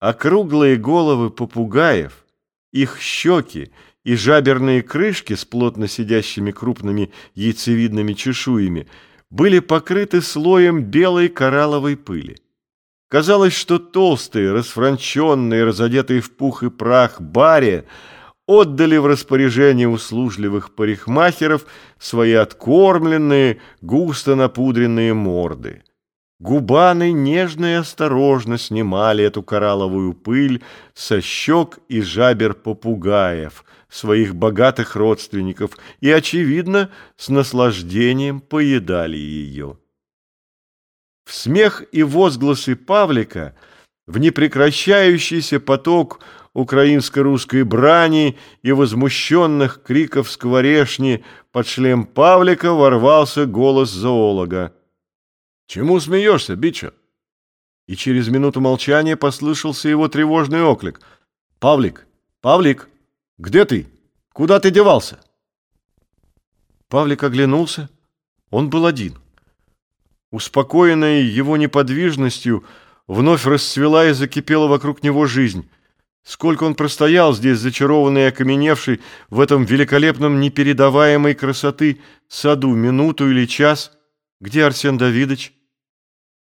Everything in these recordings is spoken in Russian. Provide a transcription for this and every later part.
Округлые головы попугаев, их щеки и жаберные крышки с плотно сидящими крупными яйцевидными чешуями были покрыты слоем белой коралловой пыли. Казалось, что толстые, расфранченные, разодетые в пух и прах баре отдали в распоряжение услужливых парикмахеров свои откормленные, густо напудренные морды. Губаны нежно и осторожно снимали эту коралловую пыль со щек и жабер попугаев, своих богатых родственников, и, очевидно, с наслаждением поедали ее. В смех и возгласы Павлика, в непрекращающийся поток украинско-русской брани и возмущенных криков скворешни под шлем Павлика ворвался голос зоолога. «Чему смеешься, Бича?» И через минуту молчания послышался его тревожный оклик. «Павлик! Павлик! Где ты? Куда ты девался?» Павлик оглянулся. Он был один. Успокоенная его неподвижностью, вновь расцвела и закипела вокруг него жизнь. Сколько он простоял здесь, зачарованный и окаменевший, в этом великолепном непередаваемой красоты саду, минуту или час? Где Арсен Давидович?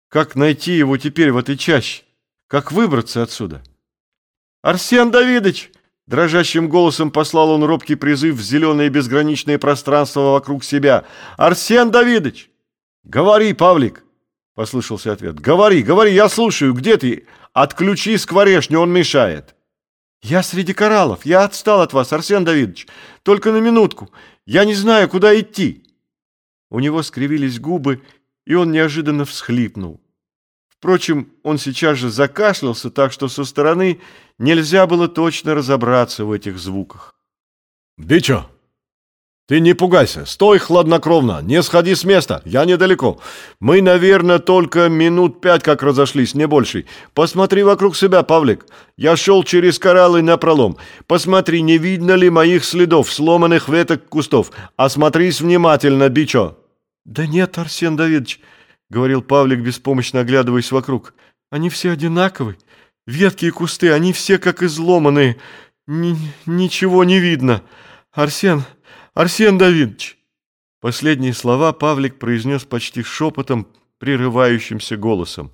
Как найти его теперь в этой чаще? Как выбраться отсюда? «Арсен Давидович!» Дрожащим голосом послал он робкий призыв в зеленое безграничное пространство вокруг себя. «Арсен Давидович!» «Говори, Павлик!» — послышался ответ. «Говори, говори, я слушаю. Где ты? Отключи скворечню, он мешает». «Я среди кораллов. Я отстал от вас, Арсен Давидович. Только на минутку. Я не знаю, куда идти». У него скривились губы, и он неожиданно всхлипнул. Впрочем, он сейчас же закашлялся, так что со стороны нельзя было точно разобраться в этих звуках. «Бичо, ты не пугайся, стой хладнокровно, не сходи с места, я недалеко. Мы, наверное, только минут пять как разошлись, не больше. Посмотри вокруг себя, Павлик. Я шел через кораллы на пролом. Посмотри, не видно ли моих следов, сломанных веток кустов. Осмотрись внимательно, Бичо». «Да нет, Арсен Давидович», — говорил Павлик, беспомощно оглядываясь вокруг. «Они все одинаковы. Ветки и кусты, они все как изломанные. Ни ничего не видно. Арсен, Арсен Давидович!» Последние слова Павлик произнес почти шепотом, прерывающимся голосом.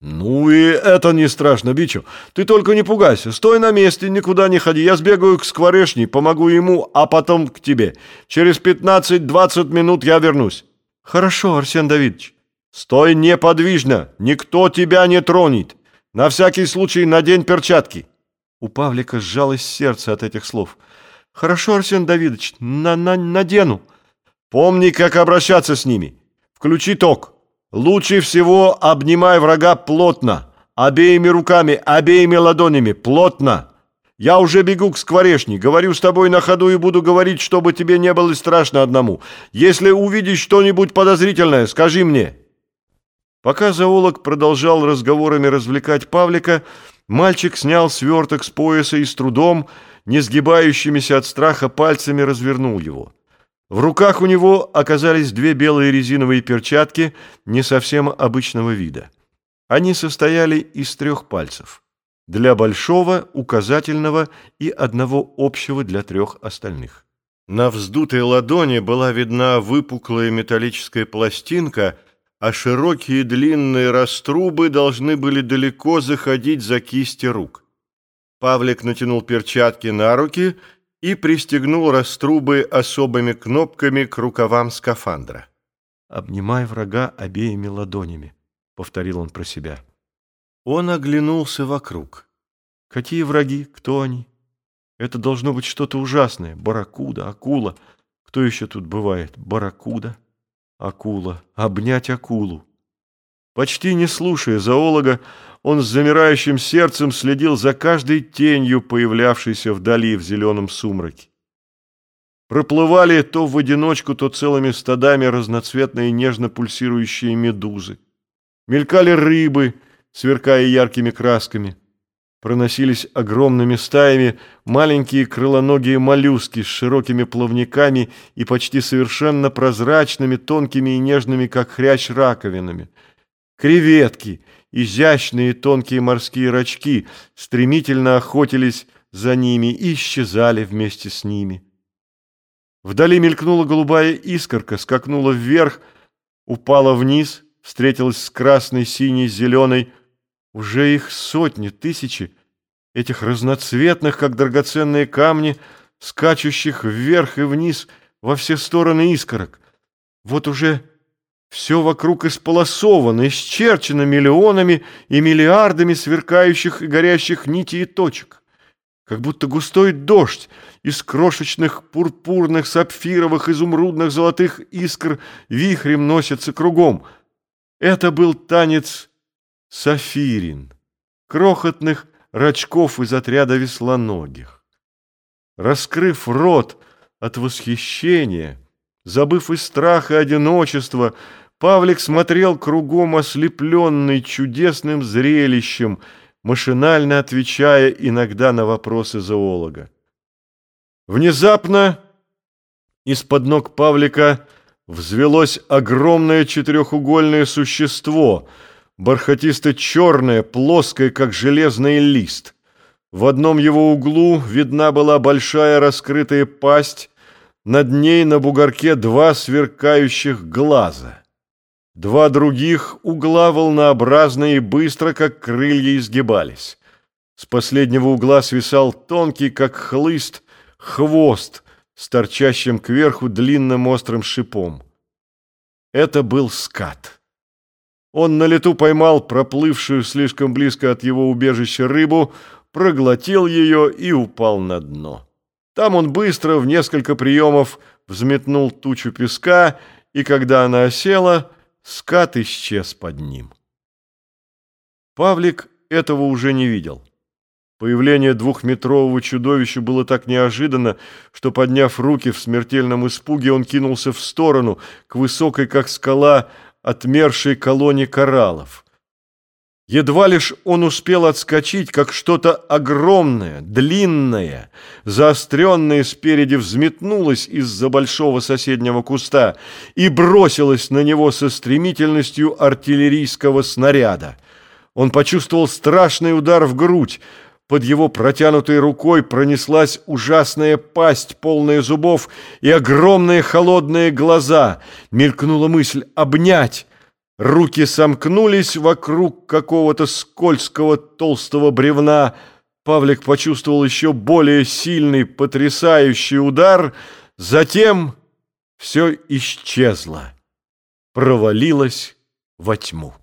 «Ну и это не страшно, Бичо. Ты только не пугайся. Стой на месте, никуда не ходи. Я сбегаю к скворечни, помогу ему, а потом к тебе. Через пятнадцать-двадцать минут я вернусь». «Хорошо, Арсен Давидович». «Стой неподвижно. Никто тебя не тронет. На всякий случай надень перчатки». У Павлика сжалось сердце от этих слов. «Хорошо, Арсен Давидович, на -на надену». «Помни, как обращаться с ними. Включи ток». Лучше всего обнимай врага плотно, обеими руками, обеими ладонями, плотно. Я уже бегу к скворечне, говорю с тобой на ходу и буду говорить, чтобы тебе не было страшно одному. Если увидишь что-нибудь подозрительное, скажи мне». Пока зоолог продолжал разговорами развлекать Павлика, мальчик снял сверток с пояса и с трудом, не сгибающимися от страха пальцами развернул его. В руках у него оказались две белые резиновые перчатки не совсем обычного вида. Они состояли из трех пальцев. Для большого, указательного и одного общего для трех остальных. На вздутой ладони была видна выпуклая металлическая пластинка, а широкие длинные раструбы должны были далеко заходить за кисти рук. Павлик натянул перчатки на руки и пристегнул раструбы особыми кнопками к рукавам скафандра. «Обнимай врага обеими ладонями», — повторил он про себя. Он оглянулся вокруг. Какие враги? Кто они? Это должно быть что-то ужасное. Барракуда, акула. Кто еще тут бывает? Барракуда, акула. Обнять акулу. Почти не слушая зоолога, он с замирающим сердцем следил за каждой тенью, появлявшейся вдали в зеленом сумраке. Проплывали то в одиночку, то целыми стадами разноцветные нежно пульсирующие медузы. Мелькали рыбы, сверкая яркими красками. Проносились огромными стаями маленькие крылоногие моллюски с широкими плавниками и почти совершенно прозрачными, тонкими и нежными, как хрящ, раковинами – Креветки, изящные тонкие морские рачки стремительно охотились за ними и исчезали вместе с ними. Вдали мелькнула голубая искорка, скакнула вверх, упала вниз, встретилась с красной, синей, зеленой. Уже их сотни, тысячи, этих разноцветных, как драгоценные камни, скачущих вверх и вниз во все стороны искорок. Вот уже все вокруг исполосовано, исчерчено миллионами и миллиардами сверкающих и горящих нитей и точек как будто густой дождь из крошечных пурпурных, сапфировых, изумрудных, золотых искр вихрем носится кругом. Это был танец сафирин, крохотных рачков из отряда веслоногих. Раскрыв рот от восхищения, забыв и страх, и одиночество, Павлик смотрел кругом ослепленный чудесным зрелищем — машинально отвечая иногда на вопросы зоолога. Внезапно из-под ног Павлика взвелось огромное четырехугольное существо, бархатисто-черное, плоское, как железный лист. В одном его углу видна была большая раскрытая пасть, над ней на бугорке два сверкающих глаза. Два других угла волнообразные и быстро, как крылья, изгибались. С последнего угла свисал тонкий, как хлыст, хвост с торчащим кверху длинным острым шипом. Это был скат. Он на лету поймал проплывшую слишком близко от его убежища рыбу, проглотил ее и упал на дно. Там он быстро в несколько приемов взметнул тучу песка, и когда она осела, скат исчез под ним. Павлик этого уже не видел. Появление двухметрового чудовища было так неожиданно, что, подняв руки в смертельном испуге, он кинулся в сторону, к высокой, как скала, отмершей колонне кораллов. Едва лишь он успел отскочить, как что-то огромное, длинное, заостренное спереди взметнулось из-за большого соседнего куста и бросилось на него со стремительностью артиллерийского снаряда. Он почувствовал страшный удар в грудь. Под его протянутой рукой пронеслась ужасная пасть, полная зубов, и огромные холодные глаза. Мелькнула мысль «обнять». Руки сомкнулись вокруг какого-то скользкого толстого бревна. Павлик почувствовал еще более сильный, потрясающий удар. Затем все исчезло, провалилось во тьму.